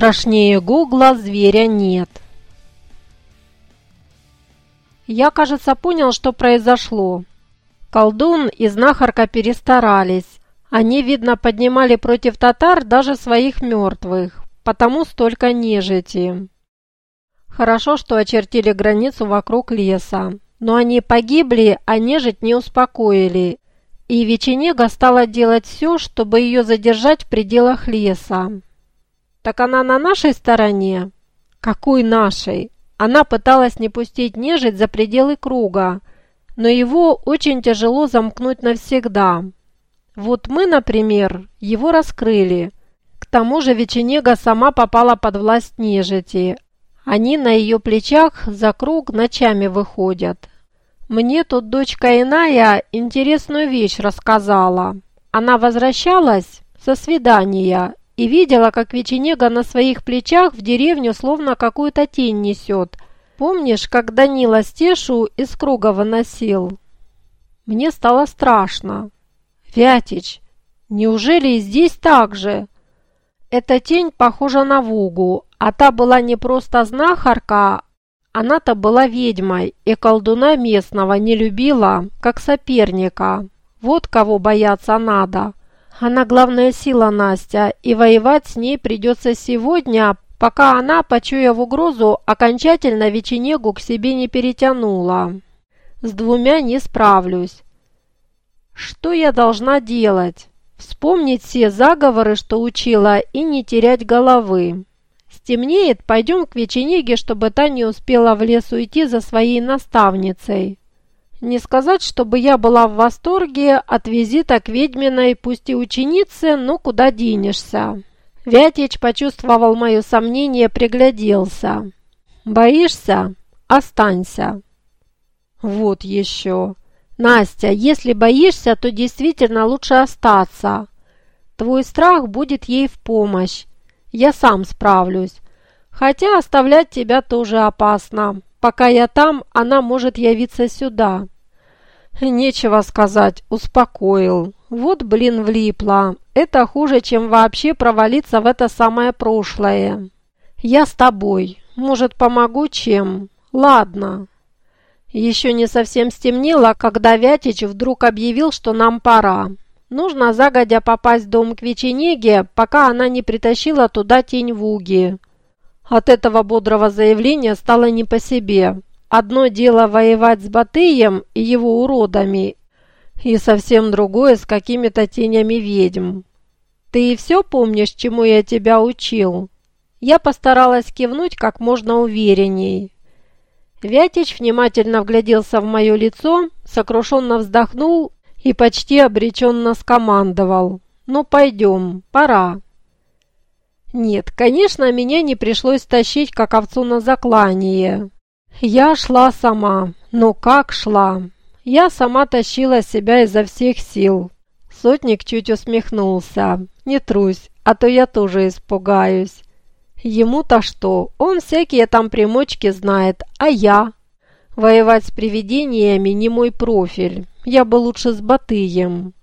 Страшнее гугла зверя нет. Я, кажется, понял, что произошло. Колдун и знахарка перестарались. Они, видно, поднимали против татар даже своих мертвых, потому столько нежити. Хорошо, что очертили границу вокруг леса. Но они погибли, а нежить не успокоили. И Веченега стала делать все, чтобы ее задержать в пределах леса. Так она на нашей стороне? Какой нашей? Она пыталась не пустить нежить за пределы круга, но его очень тяжело замкнуть навсегда. Вот мы, например, его раскрыли. К тому же Веченега сама попала под власть нежити. Они на ее плечах за круг ночами выходят. Мне тут дочка иная интересную вещь рассказала. Она возвращалась со свидания и видела, как Веченега на своих плечах в деревню словно какую-то тень несет. Помнишь, как Данила Стешу из круга выносил? Мне стало страшно. Вятич, неужели и здесь так же? Эта тень похожа на Вугу, а та была не просто знахарка, она-то была ведьмой и колдуна местного не любила, как соперника. Вот кого бояться надо. Она главная сила Настя, и воевать с ней придется сегодня, пока она, почуяв угрозу, окончательно Веченегу к себе не перетянула. С двумя не справлюсь. Что я должна делать? Вспомнить все заговоры, что учила, и не терять головы. Стемнеет, пойдем к Веченеге, чтобы та не успела в лес уйти за своей наставницей. Не сказать, чтобы я была в восторге от визита к ведьминой, пусть и ученице, но куда денешься. Вятич почувствовал мое сомнение, пригляделся. «Боишься? Останься». «Вот еще. Настя, если боишься, то действительно лучше остаться. Твой страх будет ей в помощь. Я сам справлюсь. Хотя оставлять тебя тоже опасно. Пока я там, она может явиться сюда». «Нечего сказать, успокоил. Вот, блин, влипла. Это хуже, чем вообще провалиться в это самое прошлое. Я с тобой. Может, помогу чем? Ладно». Еще не совсем стемнело, когда Вятич вдруг объявил, что нам пора. Нужно загодя попасть в дом к Веченеге, пока она не притащила туда тень Вуги. От этого бодрого заявления стало не по себе. Одно дело воевать с Батыем и его уродами, и совсем другое с какими-то тенями ведьм. Ты и все помнишь, чему я тебя учил? Я постаралась кивнуть как можно уверенней. Вятич внимательно вгляделся в мое лицо, сокрушенно вздохнул и почти обреченно скомандовал. «Ну, пойдем, пора». Нет, конечно, меня не пришлось тащить, как овцу на заклание. Я шла сама, но как шла? Я сама тащила себя изо всех сил. Сотник чуть усмехнулся. Не трусь, а то я тоже испугаюсь. Ему-то что? Он всякие там примочки знает, а я? Воевать с привидениями не мой профиль. Я бы лучше с Батыем.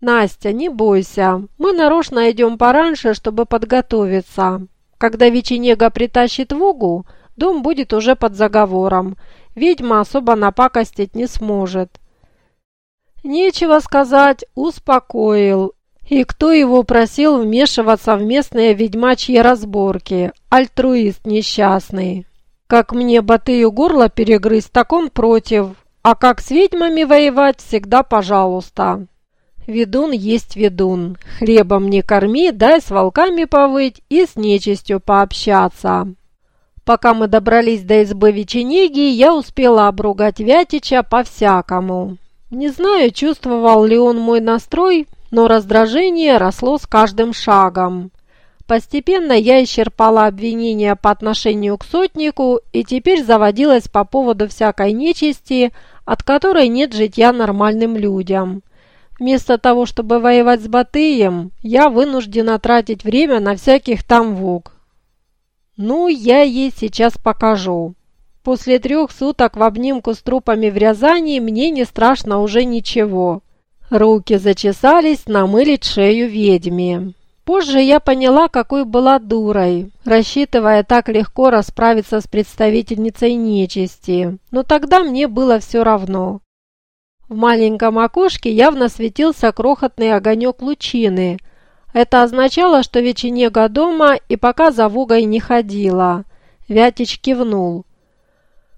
Настя, не бойся. Мы нарочно идем пораньше, чтобы подготовиться. Когда Веченега притащит Вугу, дом будет уже под заговором. Ведьма особо напакостить не сможет. Нечего сказать, успокоил. И кто его просил вмешиваться в местные ведьмачьи разборки? Альтруист несчастный. Как мне Батыю горло перегрызть, так он против. А как с ведьмами воевать, всегда пожалуйста. Ведун есть ведун. Хлебом не корми, дай с волками повыть и с нечистью пообщаться. Пока мы добрались до избы Веченеги, я успела обругать Вятича по-всякому. Не знаю, чувствовал ли он мой настрой, но раздражение росло с каждым шагом. Постепенно я исчерпала обвинения по отношению к сотнику и теперь заводилась по поводу всякой нечисти, от которой нет житья нормальным людям. Вместо того, чтобы воевать с Батыем, я вынуждена тратить время на всяких там вук. Ну, я ей сейчас покажу. После трех суток в обнимку с трупами в Рязани мне не страшно уже ничего. Руки зачесались намылить шею ведьме. Позже я поняла, какой была дурой, рассчитывая так легко расправиться с представительницей нечисти, но тогда мне было все равно. В маленьком окошке явно светился крохотный огонек лучины. Это означало, что Веченега дома и пока за Вугой не ходила. Вятич кивнул.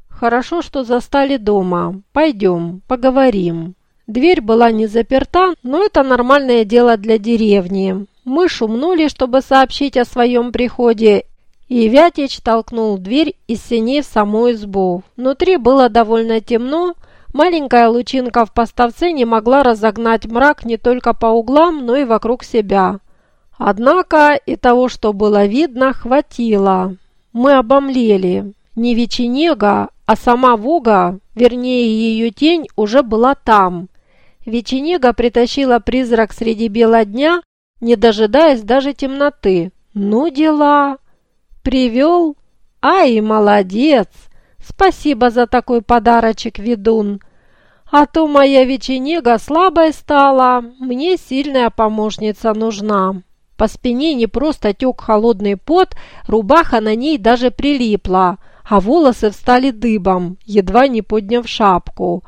«Хорошо, что застали дома. Пойдем, поговорим». Дверь была не заперта, но это нормальное дело для деревни. Мы шумнули, чтобы сообщить о своем приходе, и Вятич толкнул дверь из синей в саму избу. Внутри было довольно темно, маленькая лучинка в поставце не могла разогнать мрак не только по углам, но и вокруг себя. Однако и того, что было видно, хватило. Мы обомлели. Не Веченега, а сама Вуга, вернее ее тень, уже была там. Веченега притащила призрак среди бела дня, не дожидаясь даже темноты. Ну дела. Привел? Ай, молодец! Спасибо за такой подарочек, ведун. А то моя веченега слабой стала, мне сильная помощница нужна. По спине не просто тек холодный пот, рубаха на ней даже прилипла, а волосы встали дыбом, едва не подняв шапку.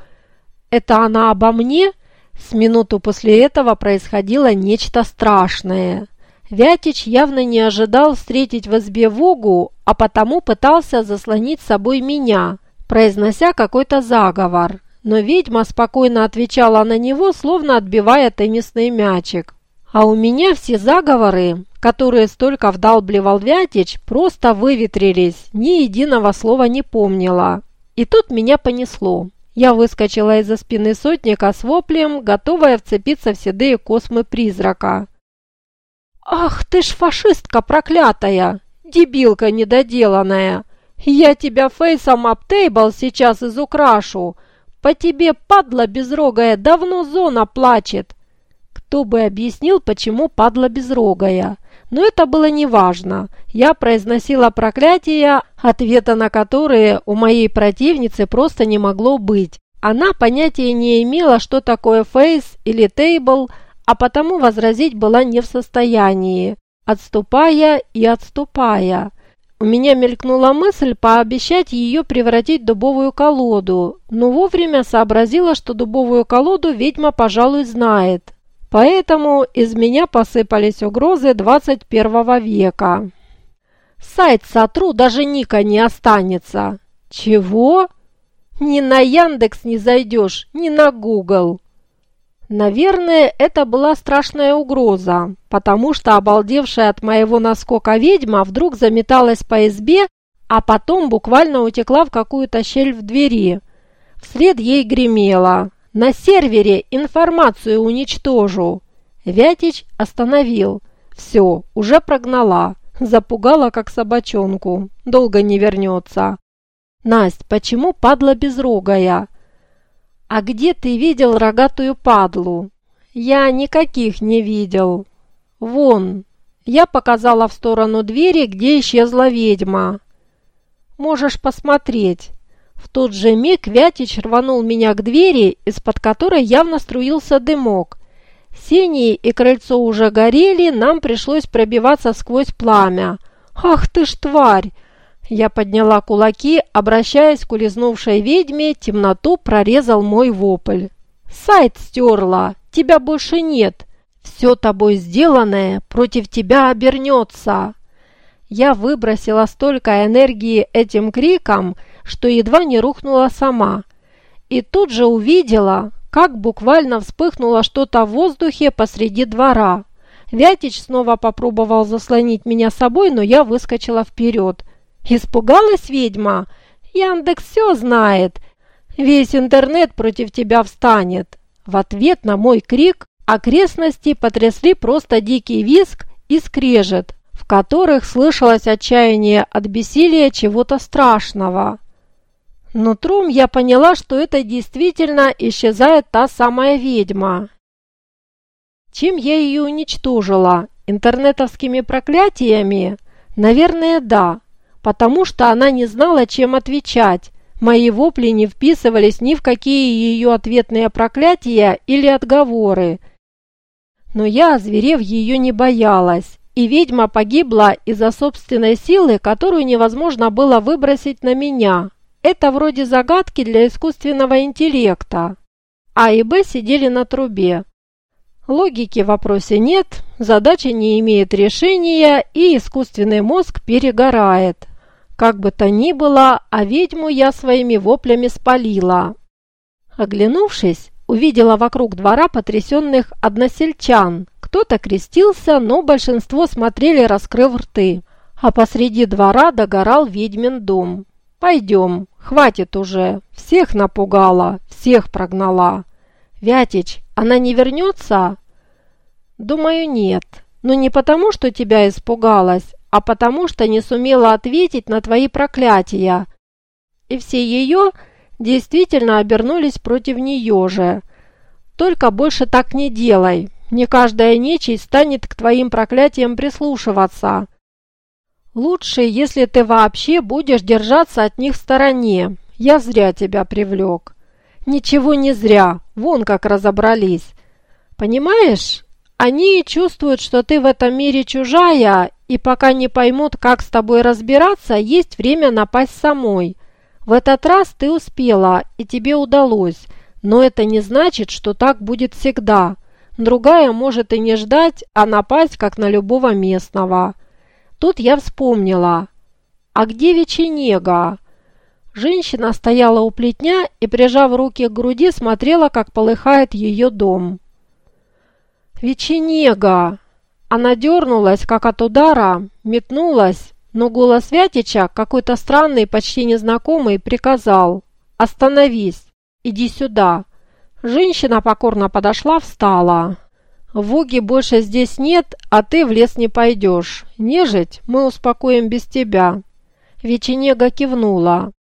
«Это она обо мне?» С минуту после этого происходило нечто страшное. Вятич явно не ожидал встретить в избе Вогу, а потому пытался заслонить собой меня, произнося какой-то заговор. Но ведьма спокойно отвечала на него, словно отбивая теннисный мячик. А у меня все заговоры, которые столько вдалбливал Вятич, просто выветрились, ни единого слова не помнила. И тут меня понесло. Я выскочила из-за спины сотника с воплем, готовая вцепиться в седые космы призрака. «Ах ты ж фашистка проклятая! Дебилка недоделанная! Я тебя фейсом аптейбл сейчас изукрашу! По тебе, падла безрогая, давно зона плачет!» Кто бы объяснил, почему падла безрогая? Но это было неважно. Я произносила проклятия, ответа на которые у моей противницы просто не могло быть. Она понятия не имела, что такое фейс или тейбл, а потому возразить была не в состоянии, отступая и отступая. У меня мелькнула мысль пообещать ее превратить в дубовую колоду, но вовремя сообразила, что дубовую колоду ведьма, пожалуй, знает. Поэтому из меня посыпались угрозы 21 века. Сайт сотру, даже ника не останется. Чего? Ни на Яндекс не зайдешь, ни на Google. Наверное, это была страшная угроза, потому что обалдевшая от моего наскока ведьма вдруг заметалась по избе, а потом буквально утекла в какую-то щель в двери. Вслед ей гремело. На сервере информацию уничтожу. Вятич остановил. Все, уже прогнала. Запугала, как собачонку. Долго не вернется. Насть, почему падла безрогая? А где ты видел рогатую падлу? Я никаких не видел. Вон. Я показала в сторону двери, где исчезла ведьма. Можешь посмотреть. В тот же миг Вятич рванул меня к двери, из-под которой явно струился дымок. Синие и крыльцо уже горели, нам пришлось пробиваться сквозь пламя. «Ах ты ж тварь!» Я подняла кулаки, обращаясь к улизнувшей ведьме, темноту прорезал мой вопль. «Сайт стерла! Тебя больше нет! Все тобой сделанное против тебя обернется!» Я выбросила столько энергии этим криком, что едва не рухнула сама. И тут же увидела, как буквально вспыхнуло что-то в воздухе посреди двора. Вятич снова попробовал заслонить меня собой, но я выскочила вперед. Испугалась ведьма? Яндекс все знает. Весь интернет против тебя встанет. В ответ на мой крик окрестности потрясли просто дикий визг и скрежет, в которых слышалось отчаяние от бессилия чего-то страшного. Нутром я поняла, что это действительно исчезает та самая ведьма. Чем я ее уничтожила? Интернетовскими проклятиями? Наверное, да, потому что она не знала, чем отвечать. Мои вопли не вписывались ни в какие ее ответные проклятия или отговоры. Но я, озверев, ее не боялась. и ведьма погибла из-за собственной силы, которую невозможно было выбросить на меня. Это вроде загадки для искусственного интеллекта. А и Б сидели на трубе. Логики в вопросе нет, задача не имеет решения, и искусственный мозг перегорает. Как бы то ни было, а ведьму я своими воплями спалила. Оглянувшись, увидела вокруг двора потрясенных односельчан. Кто-то крестился, но большинство смотрели, раскрыв рты. А посреди двора догорал ведьмин дом. «Пойдем, хватит уже, всех напугала, всех прогнала». «Вятич, она не вернется?» «Думаю, нет. Но не потому, что тебя испугалась, а потому, что не сумела ответить на твои проклятия. И все ее действительно обернулись против нее же. Только больше так не делай. Не каждая нечисть станет к твоим проклятиям прислушиваться. Лучше, если ты вообще будешь держаться от них в стороне. Я зря тебя привлек. Ничего не зря. Вон как разобрались. Понимаешь? Они чувствуют, что ты в этом мире чужая, и пока не поймут, как с тобой разбираться, есть время напасть самой. В этот раз ты успела, и тебе удалось, но это не значит, что так будет всегда. Другая может и не ждать, а напасть, как на любого местного. Тут я вспомнила. А где Веченега? Женщина стояла у плетня и, прижав руки к груди, смотрела, как полыхает ее дом. «Веченега!» Она дернулась, как от удара, метнулась, но голос Вятича, какой-то странный, почти незнакомый, приказал «Остановись! Иди сюда!» Женщина покорно подошла, встала. «Вуги больше здесь нет, а ты в лес не пойдешь. Нежить мы успокоим без тебя». Веченега кивнула.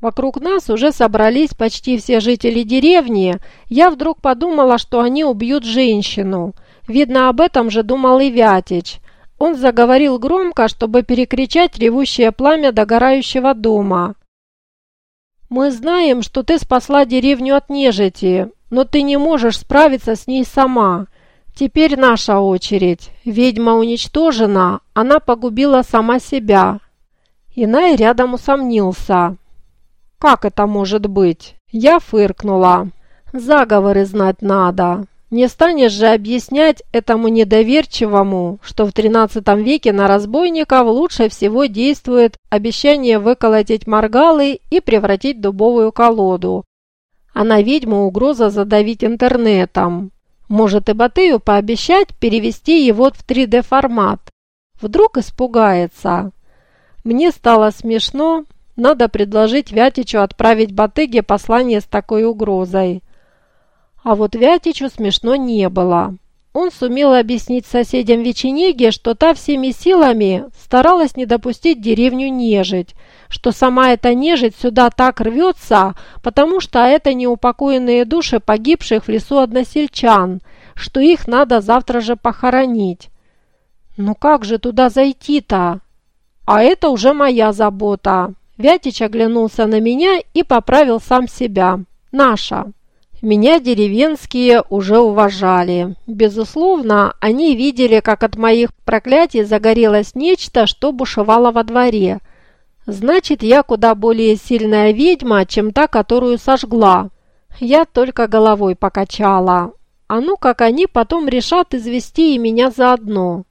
Вокруг нас уже собрались почти все жители деревни. Я вдруг подумала, что они убьют женщину. Видно, об этом же думал и Вятич. Он заговорил громко, чтобы перекричать ревущее пламя догорающего дома. «Мы знаем, что ты спасла деревню от нежити, но ты не можешь справиться с ней сама. Теперь наша очередь. Ведьма уничтожена, она погубила сама себя». Инай рядом усомнился. «Как это может быть?» Я фыркнула. «Заговоры знать надо. Не станешь же объяснять этому недоверчивому, что в XIII веке на разбойников лучше всего действует обещание выколотить маргалы и превратить дубовую колоду, а на ведьму угроза задавить интернетом. Может и Батыю пообещать перевести его в 3D-формат. Вдруг испугается. Мне стало смешно, надо предложить Вятичу отправить Батыге послание с такой угрозой. А вот Вятичу смешно не было. Он сумел объяснить соседям Веченеги, что та всеми силами старалась не допустить деревню нежить, что сама эта нежить сюда так рвется, потому что это неупокоенные души погибших в лесу односельчан, что их надо завтра же похоронить. Ну как же туда зайти-то? А это уже моя забота. Вятич оглянулся на меня и поправил сам себя. Наша. Меня деревенские уже уважали. Безусловно, они видели, как от моих проклятий загорелось нечто, что бушевало во дворе. Значит, я куда более сильная ведьма, чем та, которую сожгла. Я только головой покачала. А ну, как они потом решат извести и меня заодно.